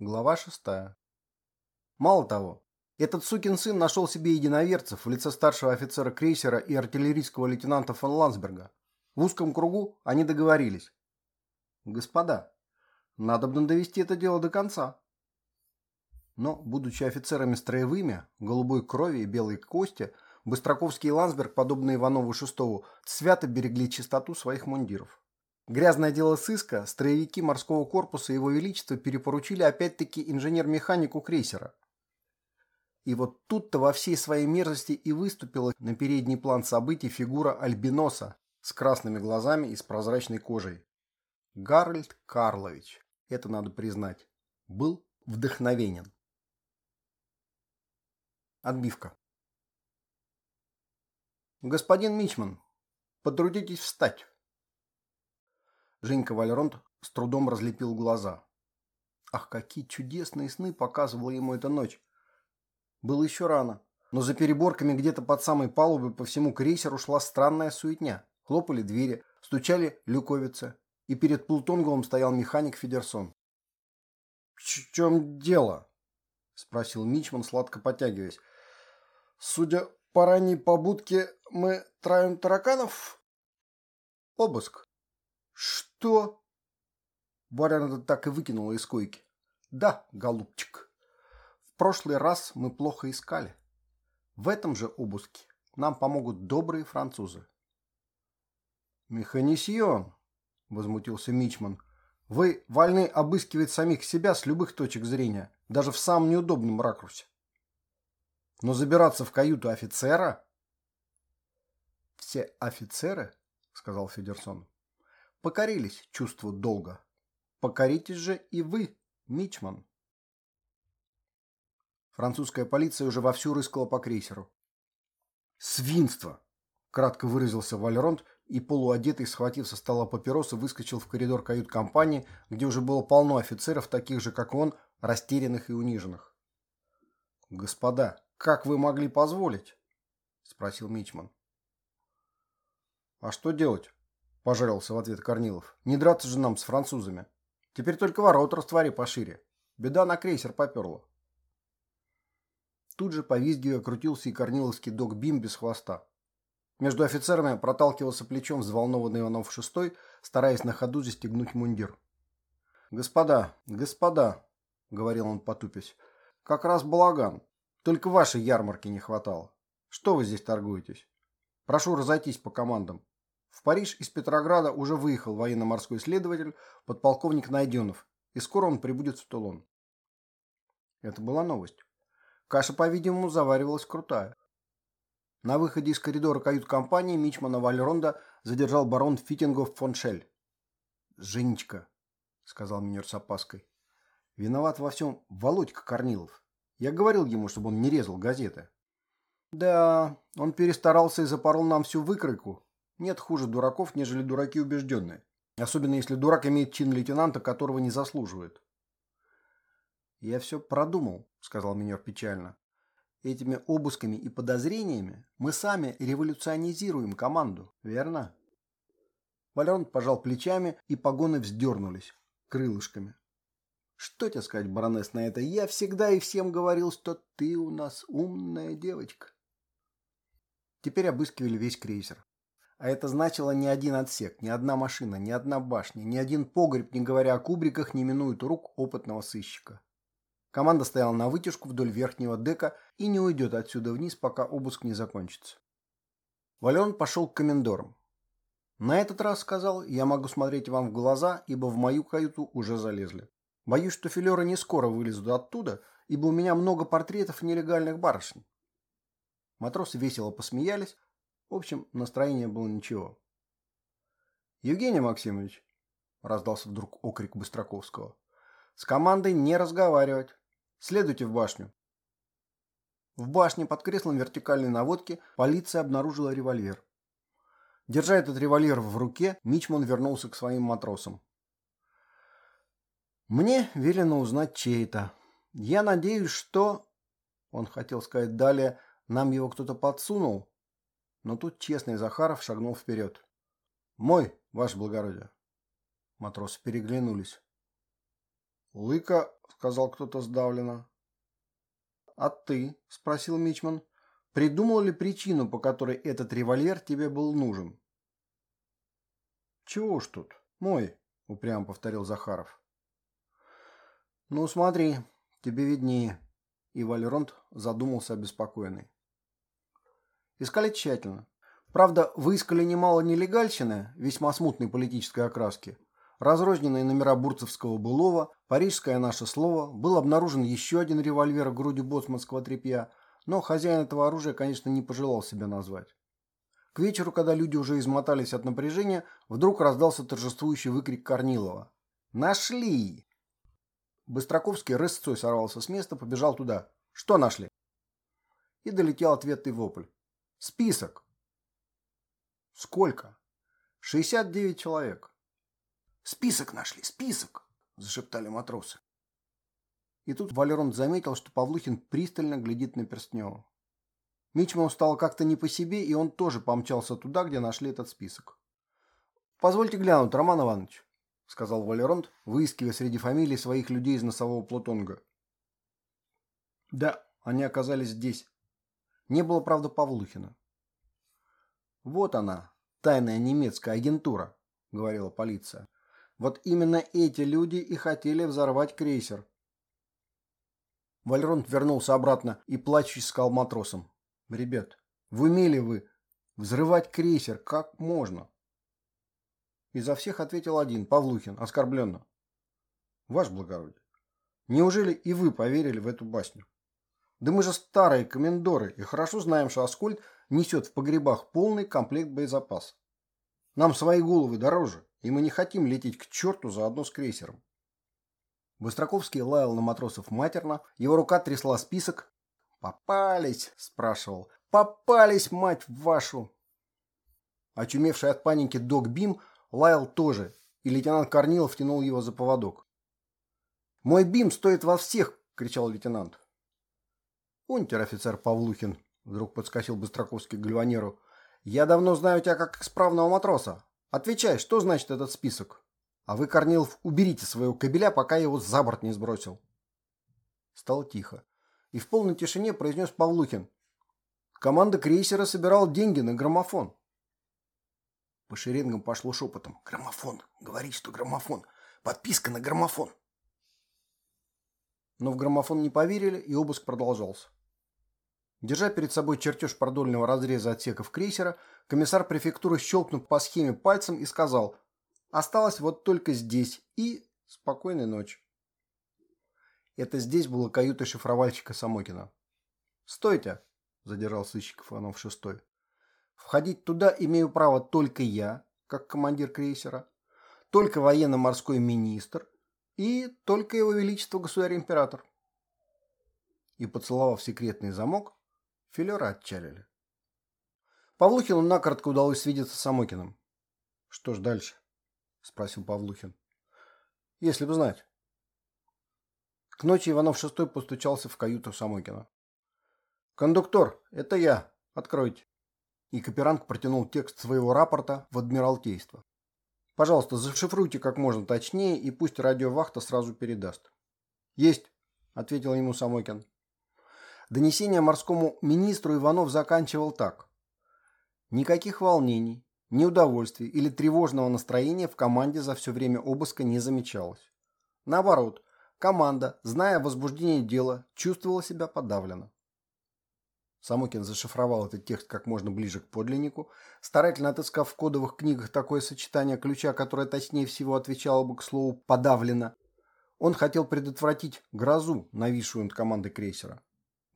Глава шестая. Мало того, этот сукин сын нашел себе единоверцев в лице старшего офицера крейсера и артиллерийского лейтенанта фон Лансберга. В узком кругу они договорились. Господа, надо бы довести это дело до конца. Но, будучи офицерами строевыми, голубой крови и белой кости, Быстроковский и Лансберг, подобно Иванову VI, свято берегли чистоту своих мундиров. Грязное дело сыска строевики морского корпуса Его Величества перепоручили опять-таки инженер-механику крейсера. И вот тут-то во всей своей мерзости и выступила на передний план событий фигура альбиноса с красными глазами и с прозрачной кожей. Гарольд Карлович, это надо признать, был вдохновенен. Отбивка. Господин Мичман, потрудитесь встать. Женька Вальронт с трудом разлепил глаза. Ах, какие чудесные сны показывала ему эта ночь. Было еще рано, но за переборками где-то под самой палубой по всему крейсеру шла странная суетня. Хлопали двери, стучали люковицы, и перед Плутонговым стоял механик Федерсон. «В чем дело?» – спросил Мичман, сладко потягиваясь. «Судя по ранней побудке, мы травим тараканов?» «Обыск», «Что?» Барина так и выкинула из койки. «Да, голубчик, в прошлый раз мы плохо искали. В этом же обыске нам помогут добрые французы». «Механисьон», — возмутился Мичман, — «вы вольны обыскивать самих себя с любых точек зрения, даже в самом неудобном ракурсе. Но забираться в каюту офицера...» «Все офицеры, — сказал Федерсон, покорились чувству долга. Покоритесь же и вы, Мичман. Французская полиция уже вовсю рыскала по крейсеру. «Свинство!» – кратко выразился Вальронт и, полуодетый, схватив со стола папиросы, выскочил в коридор кают-компании, где уже было полно офицеров, таких же, как он, растерянных и униженных. «Господа, как вы могли позволить?» – спросил Мичман. «А что делать?» Пожарился в ответ Корнилов. Не драться же нам с французами. Теперь только ворот раствори пошире. Беда на крейсер поперла. Тут же, повизгивая, крутился и корниловский док Бим без хвоста. Между офицерами проталкивался плечом взволнованный Иванов шестой, стараясь на ходу застегнуть мундир. «Господа, господа», — говорил он потупясь, — «как раз балаган. Только вашей ярмарки не хватало. Что вы здесь торгуетесь? Прошу разойтись по командам. В Париж из Петрограда уже выехал военно-морской следователь, подполковник Найденов, и скоро он прибудет в Тулон. Это была новость. Каша, по-видимому, заваривалась крутая. На выходе из коридора кают-компании Мичмана Вальронда задержал барон Фитингов фон Шель. «Женечка», — сказал минер с опаской, — «виноват во всем Володька Корнилов. Я говорил ему, чтобы он не резал газеты». «Да, он перестарался и запорол нам всю выкройку, нет хуже дураков, нежели дураки убежденные. Особенно если дурак имеет чин лейтенанта, которого не заслуживает. «Я все продумал», — сказал минер печально. «Этими обысками и подозрениями мы сами революционизируем команду, верно?» Валерон пожал плечами, и погоны вздернулись крылышками. «Что тебе сказать, баронесс, на это? Я всегда и всем говорил, что ты у нас умная девочка». Теперь обыскивали весь крейсер. А это значило ни один отсек, ни одна машина, ни одна башня, ни один погреб, не говоря о кубриках, не минует рук опытного сыщика. Команда стояла на вытяжку вдоль верхнего дека и не уйдет отсюда вниз, пока обыск не закончится. Вален пошел к комендорам. «На этот раз, — сказал, — я могу смотреть вам в глаза, ибо в мою каюту уже залезли. Боюсь, что филеры не скоро вылезут оттуда, ибо у меня много портретов нелегальных барышень». Матросы весело посмеялись, в общем, настроение было ничего. «Евгений Максимович», – раздался вдруг окрик Быстроковского, – «с командой не разговаривать. Следуйте в башню». В башне под креслом вертикальной наводки полиция обнаружила револьвер. Держа этот револьвер в руке, Мичман вернулся к своим матросам. «Мне велено узнать, чей это. Я надеюсь, что...» Он хотел сказать далее, нам его кто-то подсунул, но тут честный Захаров шагнул вперед. «Мой, ваше благородие!» Матросы переглянулись. «Лыка», — сказал кто-то сдавленно. «А ты?» – спросил Мичман. «Придумал ли причину, по которой этот револьвер тебе был нужен?» «Чего ж тут? Мой», – упрямо повторил Захаров. «Ну, смотри, тебе виднее». И Валеронт задумался обеспокоенный. Искали тщательно. Правда, выискали немало нелегальщины, весьма смутной политической окраски. Разрозненные номера бурцевского былого, парижское наше слово, был обнаружен еще один револьвер в груди боцманского тряпья, но хозяин этого оружия, конечно, не пожелал себя назвать. К вечеру, когда люди уже измотались от напряжения, вдруг раздался торжествующий выкрик Корнилова. «Нашли!» Быстроковский рысцой сорвался с места, побежал туда. «Что нашли?» И долетел ответный вопль. «Список!» «Сколько?» «69 человек». «Список нашли, список!» – зашептали матросы. И тут Валерон заметил, что Павлухин пристально глядит на Перстнева. Мичману стало как-то не по себе, и он тоже помчался туда, где нашли этот список. «Позвольте глянуть, Роман Иванович», — сказал Валеронт, выискивая среди фамилий своих людей из носового плутонга. Да, они оказались здесь. Не было, правда, Павлухина. «Вот она, тайная немецкая агентура», — говорила полиция. Вот именно эти люди и хотели взорвать крейсер. Вальронт вернулся обратно и плачущий сказал матросам. «Ребят, в уме ли вы? Взрывать крейсер как можно?» Изо всех ответил один, Павлухин, оскорбленно. «Ваше благородие, неужели и вы поверили в эту басню? Да мы же старые комендоры и хорошо знаем, что Аскольд несет в погребах полный комплект боезапаса. Нам свои головы дороже и мы не хотим лететь к черту заодно с крейсером. Быстроковский лаял на матросов матерно, его рука трясла список. «Попались!» – спрашивал. «Попались, мать вашу!» Очумевший от паники док Бим лаял тоже, и лейтенант Корнилов тянул его за поводок. «Мой Бим стоит во всех!» – кричал лейтенант. «Унтер-офицер Павлухин», – вдруг подскочил Быстроковский к гальванеру. «Я давно знаю тебя как исправного матроса. Отвечай, что значит этот список? А вы, Корнилов, уберите своего кобеля, пока я его за борт не сбросил. Стало тихо. И в полной тишине произнес Павлухин. Команда крейсера собирала деньги на граммофон. По шеренгам пошло шепотом. Граммофон. Говорит, что граммофон. Подписка на граммофон. Но в граммофон не поверили, и обыск продолжался. Держа перед собой чертеж продольного разреза отсеков крейсера, комиссар префектуры щелкнул по схеме пальцем и сказал «Осталось вот только здесь и спокойной ночи». Это здесь была каюта шифровальщика Самокина. «Стойте!» – задержал сыщиков Иванов шестой. «Входить туда имею право только я, как командир крейсера, только военно-морской министр и только его величество государь-император». И, поцеловав секретный замок, Филера отчалили. Павлухину накоротко удалось свидеться с Самокиным. «Что ж дальше?» – спросил Павлухин. «Если бы знать». К ночи Иванов шестой постучался в каюту Самокина. «Кондуктор, это я. Откройте». И Каперанг протянул текст своего рапорта в Адмиралтейство. «Пожалуйста, зашифруйте как можно точнее, и пусть радиовахта сразу передаст». «Есть», – ответил ему Самокин. Донесение морскому министру Иванов заканчивал так. Никаких волнений, неудовольствий или тревожного настроения в команде за все время обыска не замечалось. Наоборот, команда, зная возбуждение дела, чувствовала себя подавленно. Самокин зашифровал этот текст как можно ближе к подлиннику, старательно отыскав в кодовых книгах такое сочетание ключа, которое точнее всего отвечало бы к слову «подавлено». Он хотел предотвратить грозу, нависшую над командой крейсера.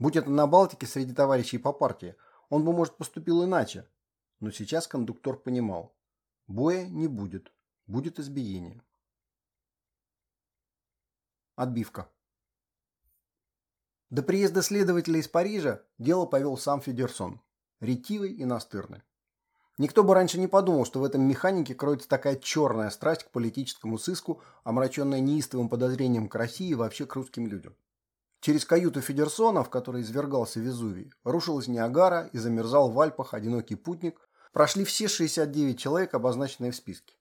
Будь это на Балтике среди товарищей по партии, он бы, может, поступил иначе. Но сейчас кондуктор понимал. Боя не будет. Будет избиение. Отбивка. До приезда следователя из Парижа дело повел сам Федерсон. Ретивый и настырный. Никто бы раньше не подумал, что в этом механике кроется такая черная страсть к политическому сыску, омраченная неистовым подозрением к России и вообще к русским людям. Через каюту Федерсона, в которой извергался Везувий, рушилась Ниагара и замерзал в Альпах одинокий путник, прошли все 69 человек, обозначенные в списке.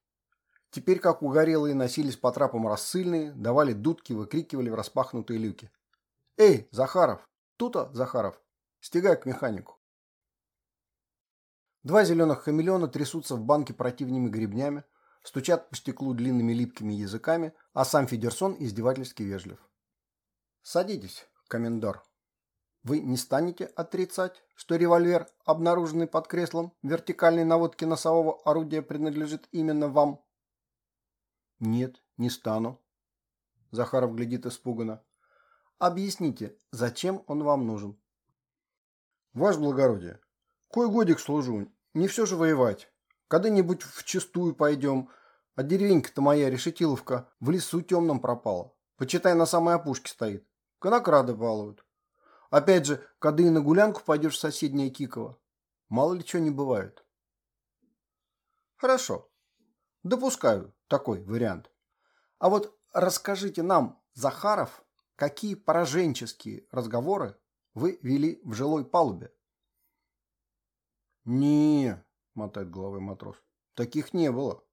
Теперь, как угорелые, носились по трапам рассыльные, давали дудки, выкрикивали в распахнутые люки. «Эй, Захаров! Тута, Захаров! Стегай к механику!» Два зеленых хамелеона трясутся в банке противными гребнями, стучат по стеклу длинными липкими языками, а сам Федерсон издевательски вежлив. «Садитесь, комендор. Вы не станете отрицать, что револьвер, обнаруженный под креслом вертикальной наводки носового орудия, принадлежит именно вам?» «Нет, не стану». Захаров глядит испуганно. «Объясните, зачем он вам нужен?» «Ваше благородие, кой годик служу, не все же воевать. Когда-нибудь в чистую пойдем, а деревенька-то моя, Решетиловка, в лесу темном пропала. Почитай, на самой опушке стоит. Конокрады балуют. Опять же, когда и на гулянку пойдешь в соседнее Киково. Мало ли чего не бывает. Хорошо. Допускаю такой вариант. А вот расскажите нам, Захаров, какие пораженческие разговоры вы вели в жилой палубе? не мотает головой матрос, таких не было.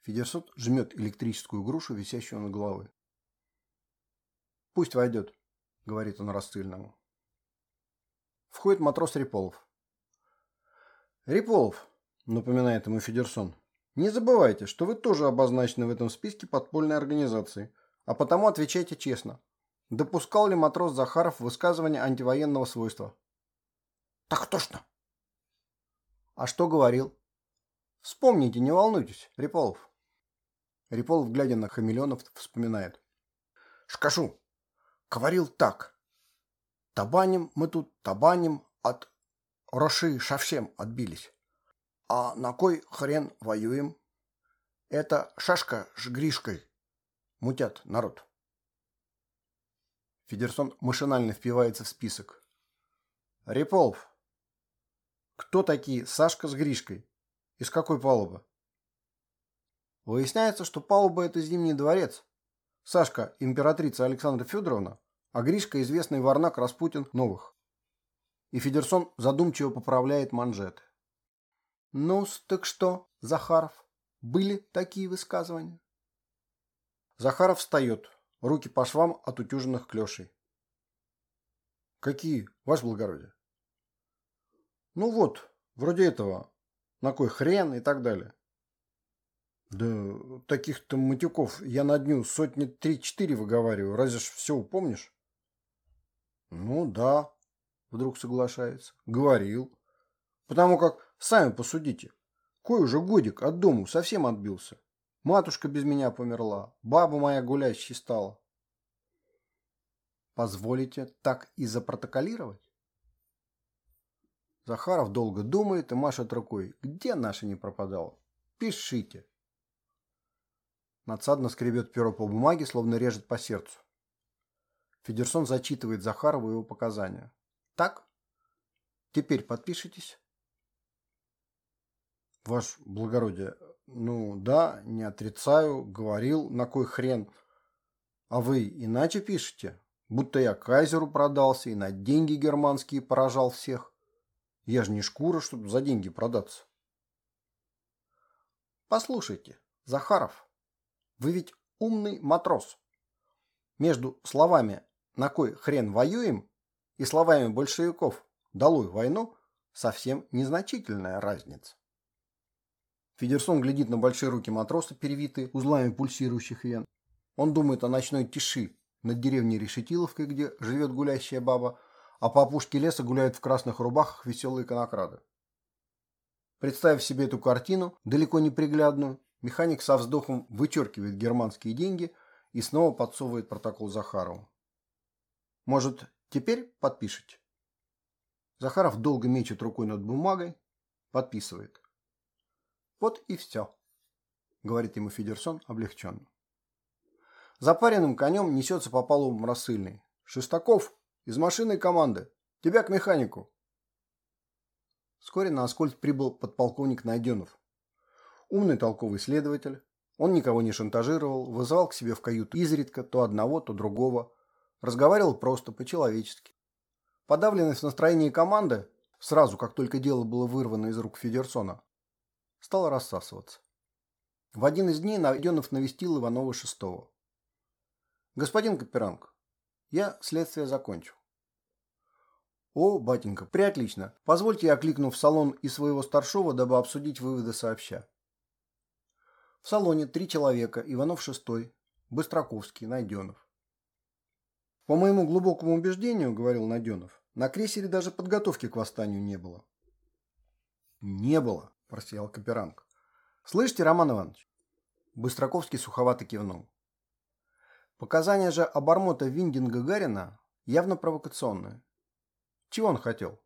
Федерсот жмет электрическую грушу, висящую над головой. «Пусть войдет», — говорит он рассыльному. Входит матрос Реполов. «Реполов», — напоминает ему Федерсон, — «не забывайте, что вы тоже обозначены в этом списке подпольной организации, а потому отвечайте честно. Допускал ли матрос Захаров высказывание антивоенного свойства?» «Так точно», а что говорил? Вспомните, не волнуйтесь, Реполов. Реполов, глядя на хамелеонов, вспоминает. Скажу, говорил так. Табаним мы тут, табаним от Роши совсем отбились. А на кой хрен воюем? Это шашка с Гришкой. Мутят народ. Федерсон машинально впивается в список. Реполов, кто такие Сашка с Гришкой? Из какой палубы? Выясняется, что палуба – это Зимний дворец. Сашка – императрица Александра Федоровна, а Гришка – известный варнак Распутин Новых. И Федерсон задумчиво поправляет манжеты. ну так что, Захаров, были такие высказывания? Захаров встает, руки по швам от утюженных клешей. Какие, ваше благородие? Ну вот, вроде этого. На кой хрен и так далее. Да таких-то матюков я на дню сотни три-четыре выговариваю. Разве ж все упомнишь? Ну да, вдруг соглашается. Говорил. Потому как, сами посудите, кой уже годик от дому совсем отбился. Матушка без меня померла, баба моя гулящей стала. Позволите так и запротоколировать? Захаров долго думает и машет рукой. Где наша не пропадала? Пишите. Надсадно скребет перо по бумаге, словно режет по сердцу. Федерсон зачитывает Захарову его показания. Так? Теперь подпишитесь? Ваш благородие, ну да, не отрицаю, говорил, на кой хрен. А вы иначе пишете? Будто я кайзеру продался и на деньги германские поражал всех. Я же не шкура, чтобы за деньги продаться. Послушайте, Захаров, вы ведь умный матрос. Между словами «на кой хрен воюем» и словами большевиков «долой войну» совсем незначительная разница. Федерсон глядит на большие руки матроса, перевитые узлами пульсирующих вен. Он думает о ночной тиши над деревней Решетиловкой, где живет гулящая баба, а по опушке леса гуляют в красных рубахах веселые конокрады. Представив себе эту картину, далеко не приглядную, механик со вздохом вычеркивает германские деньги и снова подсовывает протокол Захарову. «Может, теперь подпишете?» Захаров долго мечет рукой над бумагой, подписывает. «Вот и все», — говорит ему Федерсон облегченно. Запаренным конем несется по палубам рассыльный. «Шестаков, из машины команды. Тебя к механику. Вскоре на Аскольд прибыл подполковник Найденов. Умный толковый следователь. Он никого не шантажировал, вызывал к себе в каюту изредка то одного, то другого. Разговаривал просто, по-человечески. Подавленность в настроении команды, сразу как только дело было вырвано из рук Федерсона, стала рассасываться. В один из дней Найденов навестил Иванова шестого. «Господин Каперанг, я следствие закончил». «О, батенька, приотлично. Позвольте я кликну в салон и своего старшего, дабы обсудить выводы сообща». В салоне три человека, Иванов шестой, Быстроковский, Найденов. «По моему глубокому убеждению, — говорил Найденов, — на крейсере даже подготовки к восстанию не было». «Не было», — просиял Каперанг. «Слышите, Роман Иванович?» Быстроковский суховато кивнул. Показания же обормота Виндинга Гарина явно провокационные. Чего он хотел?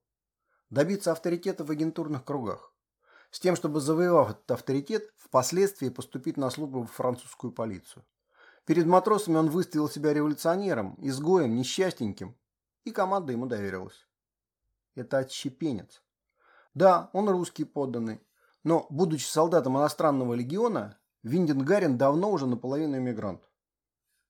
Добиться авторитета в агентурных кругах. С тем, чтобы, завоевав этот авторитет, впоследствии поступить на службу в французскую полицию. Перед матросами он выставил себя революционером, изгоем, несчастненьким, и команда ему доверилась. Это отщепенец. Да, он русский подданный, но, будучи солдатом иностранного легиона, Винденгарин давно уже наполовину иммигрант.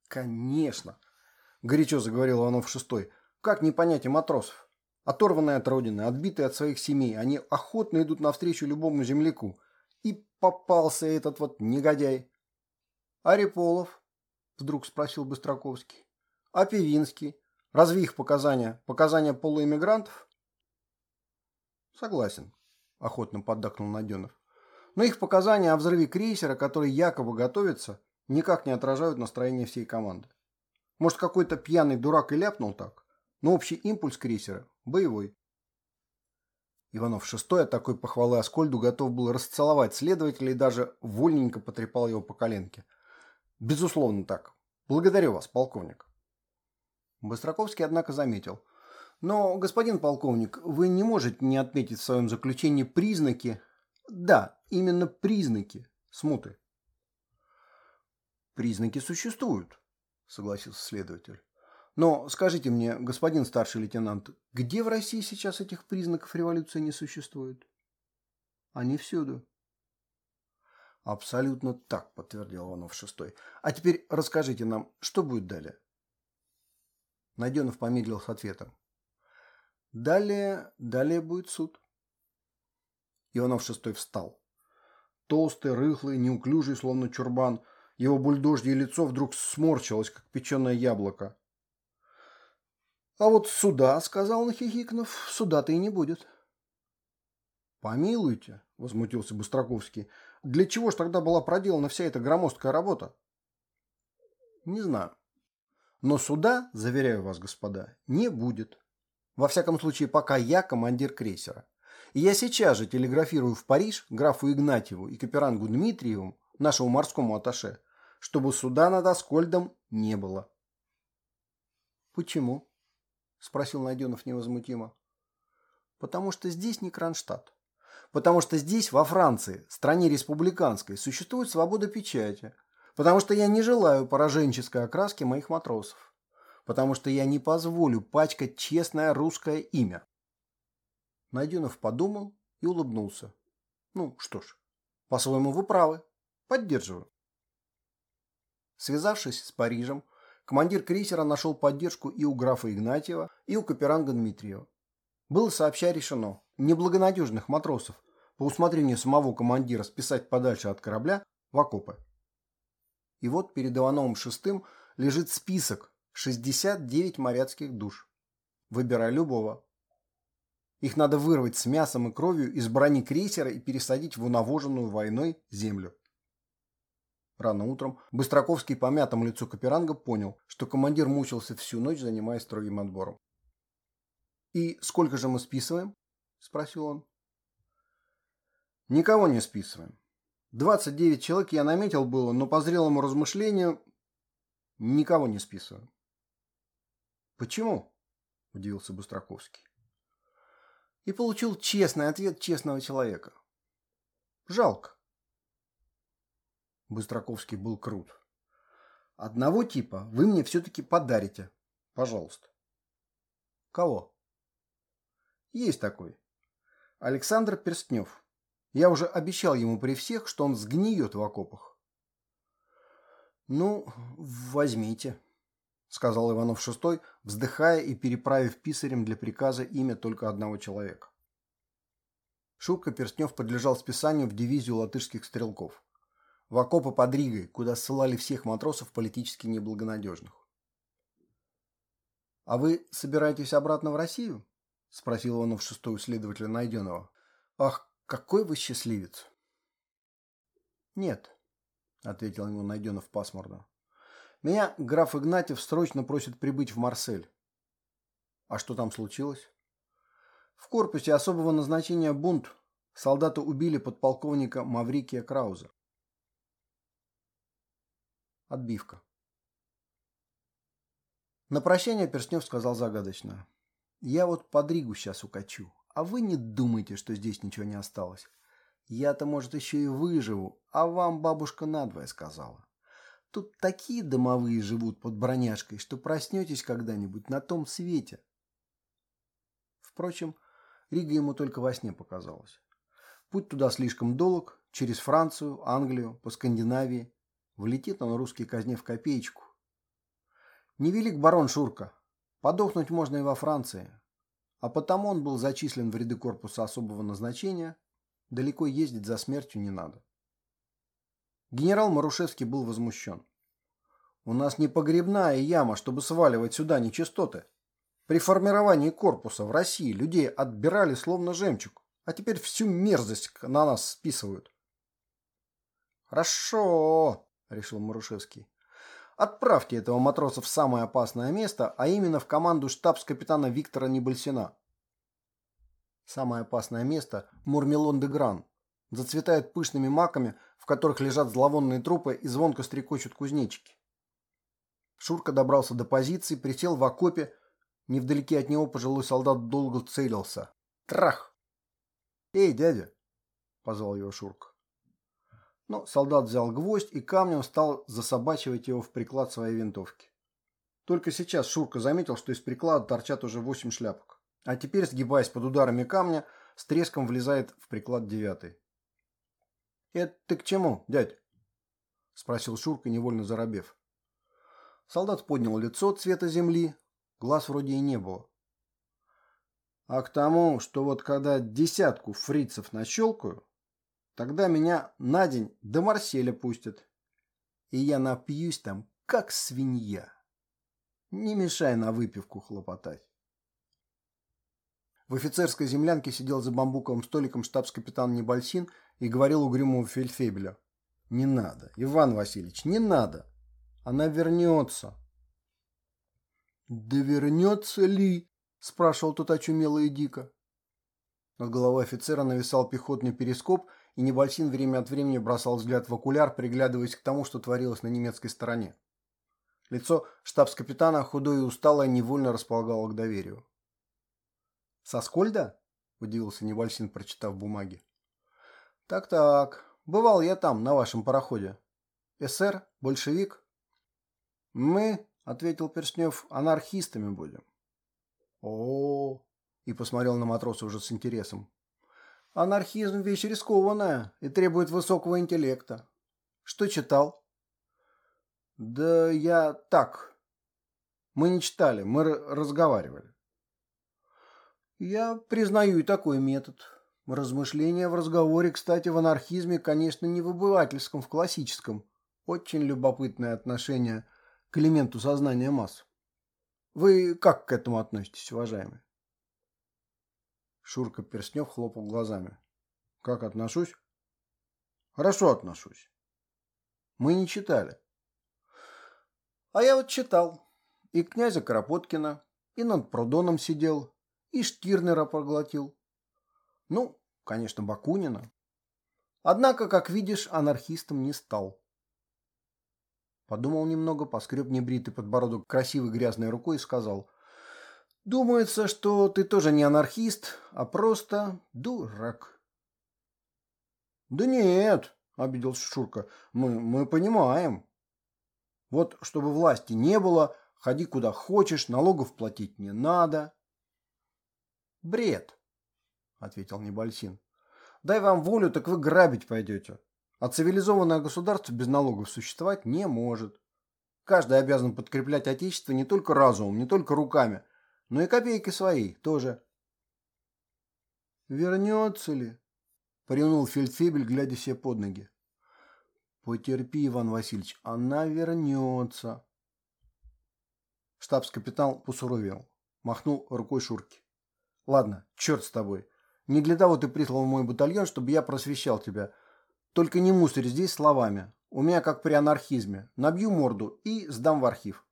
«Конечно!» – горячо заговорил Иванов шестой. «Как не понять и матросов? Оторванные от родины, отбитые от своих семей, они охотно идут навстречу любому земляку. И попался этот вот негодяй. А Реполов? Вдруг спросил Быстроковский. А Певинский? Разве их показания? Показания полуэмигрантов? Согласен, охотно поддакнул Наденов. Но их показания о взрыве крейсера, который якобы готовится, никак не отражают настроение всей команды. Может, какой-то пьяный дурак и ляпнул так? Но общий импульс крейсера боевой. Иванов шестой от такой похвалы Аскольду готов был расцеловать следователя и даже вольненько потрепал его по коленке. Безусловно так. Благодарю вас, полковник. Быстроковский, однако, заметил – но, господин полковник, вы не можете не отметить в своем заключении признаки, да, именно признаки смуты. Признаки существуют, согласился следователь. Но скажите мне, господин старший лейтенант, где в России сейчас этих признаков революции не существует? Они всюду. Абсолютно так, подтвердил Иванов шестой. А теперь расскажите нам, что будет далее? Найденов помедлил с ответом. Далее, далее будет суд. Иванов шестой встал. Толстый, рыхлый, неуклюжий, словно чурбан. Его бульдожье лицо вдруг сморчилось, как печеное яблоко. «А вот суда, — сказал Нахихикнов, — суда-то и не будет». «Помилуйте», — возмутился Быстроковский, — «для чего ж тогда была проделана вся эта громоздкая работа?» «Не знаю. Но суда, заверяю вас, господа, не будет. Во всяком случае, пока я командир крейсера. И я сейчас же телеграфирую в Париж графу Игнатьеву и каперангу Дмитриеву, нашему морскому аташе, чтобы суда над Аскольдом не было. «Почему?» – спросил Найденов невозмутимо. «Потому что здесь не Кронштадт. Потому что здесь, во Франции, стране республиканской, существует свобода печати. Потому что я не желаю пораженческой окраски моих матросов потому что я не позволю пачкать честное русское имя. Найденов подумал и улыбнулся. Ну, что ж, по-своему вы правы. Поддерживаю. Связавшись с Парижем, командир крейсера нашел поддержку и у графа Игнатьева, и у Каперанга Дмитриева. Было сообща решено неблагонадежных матросов по усмотрению самого командира списать подальше от корабля в окопы. И вот перед Ивановым шестым лежит список 69 моряцких душ. Выбирай любого. Их надо вырвать с мясом и кровью из брони крейсера и пересадить в унавоженную войной землю. Рано утром Быстроковский по мятому лицу Каперанга понял, что командир мучился всю ночь, занимаясь строгим отбором. «И сколько же мы списываем?» – спросил он. «Никого не списываем. 29 человек я наметил было, но по зрелому размышлению никого не списываем. «Почему?» – удивился Быстроковский. И получил честный ответ честного человека. «Жалко». Быстроковский был крут. «Одного типа вы мне все-таки подарите. Пожалуйста». «Кого?» «Есть такой. Александр Перстнев. Я уже обещал ему при всех, что он сгниет в окопах». «Ну, возьмите». — сказал Иванов шестой, вздыхая и переправив писарем для приказа имя только одного человека. Шурка Перстнев подлежал списанию в дивизию латышских стрелков. в окопы под Ригой, куда ссылали всех матросов политически неблагонадежных. «А вы собираетесь обратно в Россию?» – спросил он в шестого следователя Найденова. «Ах, какой вы счастливец!» «Нет», – ответил ему Найденов пасмурно. «Меня граф Игнатьев срочно просит прибыть в Марсель». «А что там случилось?» «В корпусе особого назначения бунт солдаты убили подполковника Маврикия Крауза». Отбивка. На прощание Перстнев сказал загадочно. «Я вот под Ригу сейчас укачу, а вы не думайте, что здесь ничего не осталось. Я-то, может, еще и выживу, а вам бабушка надвое сказала. Тут такие домовые живут под броняшкой, что проснетесь когда-нибудь на том свете». Впрочем, Рига ему только во сне показалась. Путь туда слишком долг, через Францию, Англию, по Скандинавии. Влетит он русский казне в копеечку. Невелик барон Шурка. Подохнуть можно и во Франции. А потому он был зачислен в ряды корпуса особого назначения. Далеко ездить за смертью не надо. Генерал Марушевский был возмущен. «У нас не погребная яма, чтобы сваливать сюда нечистоты. При формировании корпуса в России людей отбирали словно жемчуг, а теперь всю мерзость на нас списывают». «Хорошо», — решил Марушевский. Отправьте этого матроса в самое опасное место, а именно в команду штабс-капитана Виктора Небольсина. Самое опасное место – Мурмелон-де-Гран. Зацветает пышными маками, в которых лежат зловонные трупы и звонко стрекочут кузнечики. Шурка добрался до позиции, присел в окопе. Невдалеке от него пожилой солдат долго целился. Трах! «Эй, дядя!» – позвал его Шурка. Но солдат взял гвоздь и камнем стал засобачивать его в приклад своей винтовки. Только сейчас Шурка заметил, что из приклада торчат уже восемь шляпок. А теперь, сгибаясь под ударами камня, с треском влезает в приклад девятый. «Это ты к чему, дядь?» – спросил Шурка, невольно заробев. Солдат поднял лицо цвета земли, глаз вроде и не было. «А к тому, что вот когда десятку фрицев нащелкаю, Тогда меня на день до Марселя пустят. И я напьюсь там, как свинья. Не мешай на выпивку хлопотать. В офицерской землянке сидел за бамбуковым столиком штабс-капитан Небольсин и говорил угрюмому фельдфебелю. «Не надо, Иван Васильевич, не надо. Она вернется». «Да вернется ли?» – спрашивал тот очумело и дико. Над головой офицера нависал пехотный перископ, и Небольсин время от времени бросал взгляд в окуляр, приглядываясь к тому, что творилось на немецкой стороне. Лицо штабс-капитана, худое и усталое, невольно располагало к доверию. «Соскольда?» – удивился Небольсин, прочитав бумаги. «Так-так, бывал я там, на вашем пароходе. СР? Большевик?» «Мы», – ответил Перстнев, – «анархистами будем». «О-о-о!» – и посмотрел на матроса уже с интересом. Анархизм – вещь рискованная и требует высокого интеллекта. Что читал? Да я так. Мы не читали, мы разговаривали. Я признаю и такой метод. Размышления в разговоре, кстати, в анархизме, конечно, не в обывательском, в классическом. Очень любопытное отношение к элементу сознания масс. Вы как к этому относитесь, уважаемый? Шурка Перстнев хлопал глазами. Как отношусь? Хорошо отношусь. Мы не читали. А я вот читал. И князя Кропоткина, и над Прудоном сидел, и Штирнера проглотил. Ну, конечно, Бакунина. Однако, как видишь, анархистом не стал. Подумал немного, поскреб небритый подбородок красивой грязной рукой и сказал – Думается, что ты тоже не анархист, а просто дурак. Да нет, обиделся Шурка, мы, мы понимаем. Вот чтобы власти не было, ходи куда хочешь, налогов платить не надо. Бред, ответил Небольсин. Дай вам волю, так вы грабить пойдете. А цивилизованное государство без налогов существовать не может. Каждый обязан подкреплять отечество не только разумом, не только руками, ну и копейки свои тоже. Вернется ли? Поревнул фельдфебель, глядя себе под ноги. Потерпи, Иван Васильевич, она вернется. Штабс-капитан посуровел, махнул рукой Шурки. Ладно, черт с тобой. Не для того ты прислал в мой батальон, чтобы я просвещал тебя. Только не мусорь здесь словами. У меня как при анархизме. Набью морду и сдам в архив.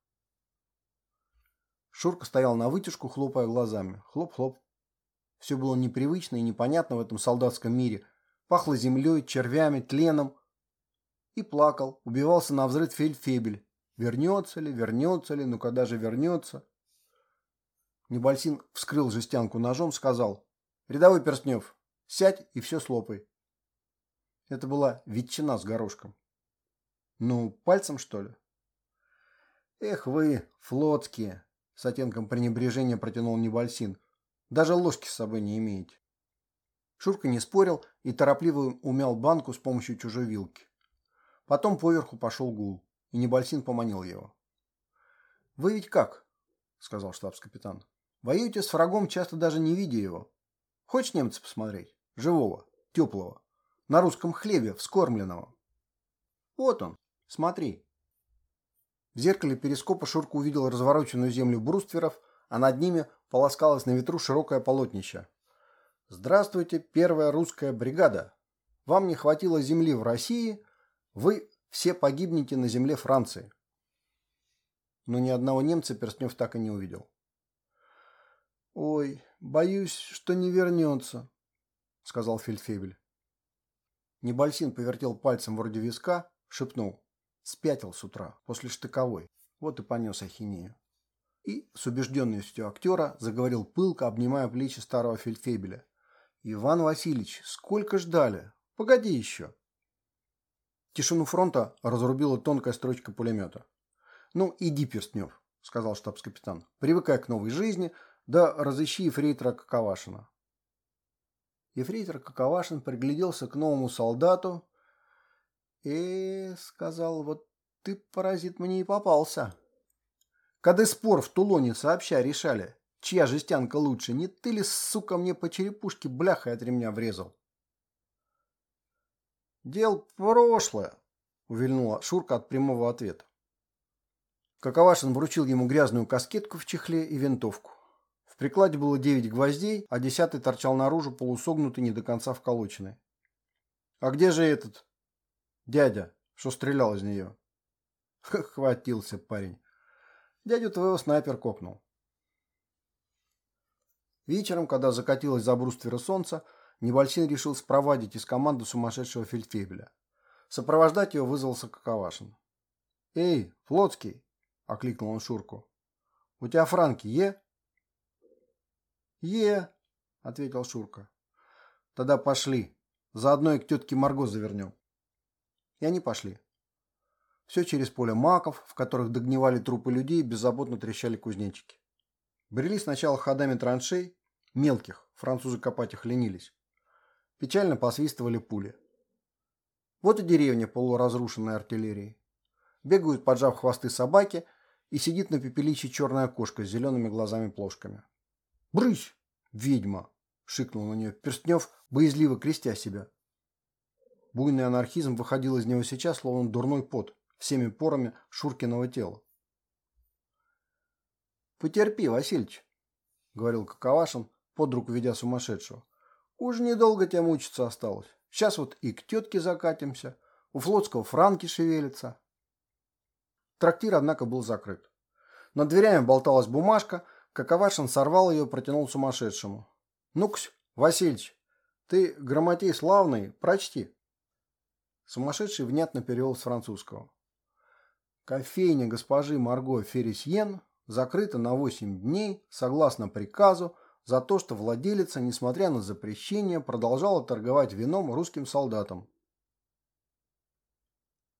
Шурка стоял на вытяжку, хлопая глазами. Хлоп-хлоп. Все было непривычно и непонятно в этом солдатском мире. Пахло землей, червями, тленом. И плакал, убивался на взрыв фельдфебель. Вернется ли, вернется ли, ну когда же вернется? Небольсин вскрыл жестянку ножом, сказал. Рядовой Перстнев, сядь и все слопай. Это была ветчина с горошком. Ну, пальцем, что ли? Эх вы, флотские, с оттенком пренебрежения протянул Небольсин. Даже ложки с собой не имеете. Шурка не спорил и торопливо умял банку с помощью чужой вилки. Потом поверху пошел гул, и Небольсин поманил его. «Вы ведь как?» — сказал штабс-капитан. «Воюете с врагом, часто даже не видя его. Хочешь немца посмотреть? Живого, теплого, на русском хлебе, вскормленного. Вот он, смотри. В зеркале перископа Шурка увидел развороченную землю брустверов, а над ними полоскалось на ветру широкое полотнище. Здравствуйте, первая русская бригада. Вам не хватило земли в России, вы все погибнете на земле Франции. Но ни одного немца Перстнев так и не увидел. «Ой, боюсь, что не вернется», — сказал Фельдфебель. Небольсин повертел пальцем вроде виска, шепнул. Спятил с утра, после штыковой. Вот и понес ахинею. И с убежденностью актера заговорил пылко, обнимая плечи старого фельдфебеля. «Иван Васильевич, сколько ждали? Погоди еще!» Тишину фронта разрубила тонкая строчка пулемета. «Ну, иди, Перстнев», — сказал штабс-капитан. «Привыкай к новой жизни, да разыщи ефрейтора Каковашина. Ефрейтор Каковашин пригляделся к новому солдату. «Э, — сказал, — вот ты, паразит, мне и попался. Когда спор в Тулоне сообща решали, чья жестянка лучше, не ты ли, сука, мне по черепушке бляхой от ремня врезал? «Дел прошлое», — увильнула Шурка от прямого ответа. Каковашин вручил ему грязную каскетку в чехле и винтовку. В прикладе было девять гвоздей, а десятый торчал наружу, полусогнутый, не до конца вколоченный. «А где же этот?» «Дядя, что стрелял из нее?» Хватился парень. Дядю твоего снайпер кокнул. Вечером, когда закатилось за бруствера солнца, Небольсин решил спровадить из команды сумасшедшего фельдфебеля. Сопровождать его вызвался Каковашин. «Эй, Флотский!» – окликнул он Шурку. «У тебя франки е?» «Е», — ответил Шурка. «Тогда пошли. Заодно и к тетке Марго завернем». И они пошли. Все через поле маков, в которых догнивали трупы людей беззаботно трещали кузнечики. Брели сначала ходами траншей, мелких, французы копать их ленились. Печально посвистывали пули. Вот и деревня, полуразрушенная артиллерией. Бегают, поджав хвосты собаки, и сидит на пепелище черная кошка с зелеными глазами-плошками. «Брысь, ведьма!» – шикнул на нее Перстнев, боязливо крестя себя. Буйный анархизм выходил из него сейчас, словно дурной пот, всеми порами Шуркиного тела. «Потерпи, Васильич», — говорил Каковашин, под руку ведя сумасшедшего. «Уж недолго тебе мучиться осталось. Сейчас вот и к тетке закатимся, у Флотского франки шевелятся». Трактир, однако, был закрыт. Над дверями болталась бумажка — Каковашин сорвал ее и протянул сумасшедшему. «Ну-ка, Васильич, ты грамотей славный, прочти». Сумасшедший внятно перевел с французского. Кофейня госпожи Марго Феррисьен закрыта на 8 дней согласно приказу за то, что владелица, несмотря на запрещение, продолжала торговать вином русским солдатам.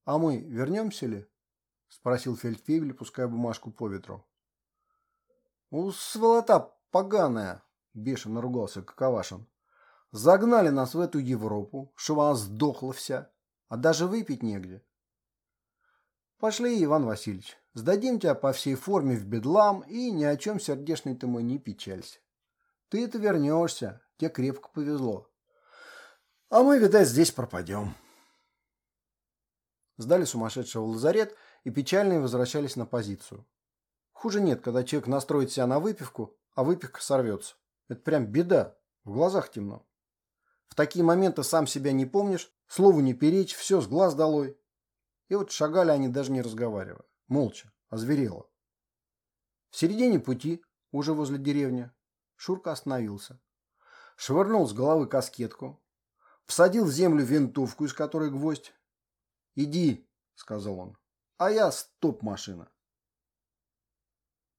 «А мы вернемся ли?» – спросил фельдфебель, пуская бумажку по ветру. «У сволота поганая!» – бешено ругался Каковашин. «Загнали нас в эту Европу, чтобы она сдохла вся, а даже выпить негде». «Пошли, Иван Васильевич, сдадим тебя по всей форме в бедлам, и ни о чем сердечный ты мой не печалься. Ты-то вернешься, тебе крепко повезло. А мы, видать, здесь пропадем». Сдали сумасшедшего в лазарет и печальные возвращались на позицию. Хуже нет, когда человек настроит себя на выпивку, а выпивка сорвется. Это прям беда, в глазах темно. В такие моменты сам себя не помнишь, слову не перечь, все с глаз долой. И вот шагали они даже не разговаривая, молча, озверело. В середине пути, уже возле деревни, Шурка остановился. Швырнул с головы каскетку, всадил в землю винтовку, из которой гвоздь. «Иди», — сказал он, — «а я стоп-машина».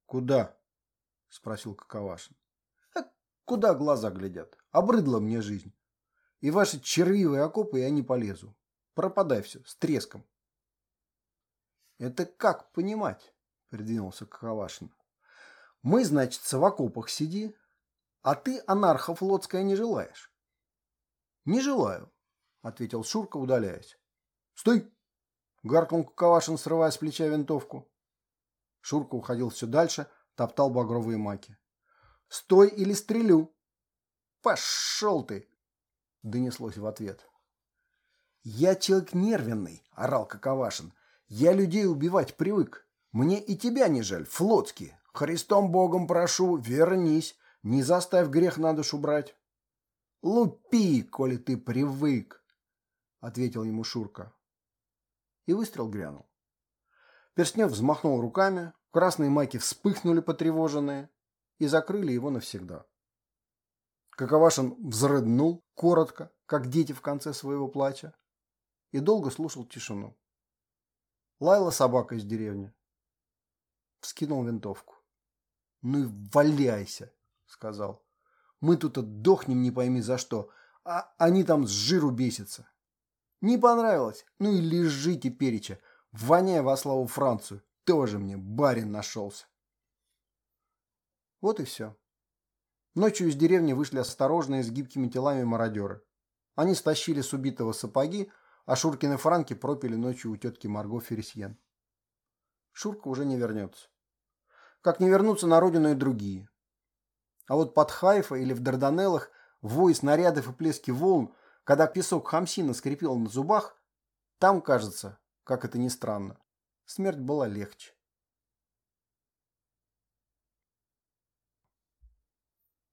«Куда?» — спросил Каковашин. «А куда глаза глядят? Обрыдла мне жизнь. И ваши червивые окопы я не полезу. Пропадай все, с треском». «Это как понимать?» — придвинулся Каковашин. «Мы, значит, в окопах сиди, а ты анархофлотская не желаешь». «Не желаю», — ответил Шурка, удаляясь. «Стой!» — гаркнул Каковашин, срывая с плеча винтовку. Шурка уходил все дальше, топтал багровые маки. «Стой или стрелю!» «Пошел ты!» — донеслось в ответ. «Я человек нервенный!» — орал Каковашин. «Я людей убивать привык. Мне и тебя не жаль, флотский. Христом Богом прошу, вернись. Не заставь грех на душу брать». «Лупи, коли ты привык!» — ответил ему Шурка. И выстрел грянул. Перстнев взмахнул руками, красные майки вспыхнули потревоженные и закрыли его навсегда. Каковашин взрыднул коротко, как дети в конце своего плача, и долго слушал тишину. Лаяла собака из деревни. Вскинул винтовку. «Ну и валяйся!» — сказал. «Мы тут отдохнем не пойми за что, а они там с жиру бесятся. Не понравилось? Ну и лежи тепереча, Воняя во славу Францию. Тоже мне барин нашелся. Вот и все. Ночью из деревни вышли осторожные с гибкими телами мародеры. Они стащили с убитого сапоги, а Шуркины франки пропили ночью у тетки Марго Фересьен. Шурка уже не вернется. Как не вернутся на родину и другие. А вот под Хайфа или в Дарданеллах вой снарядов и плески волн, когда песок Хамсина скрипел на зубах, там, кажется, как это ни странно, смерть была легче.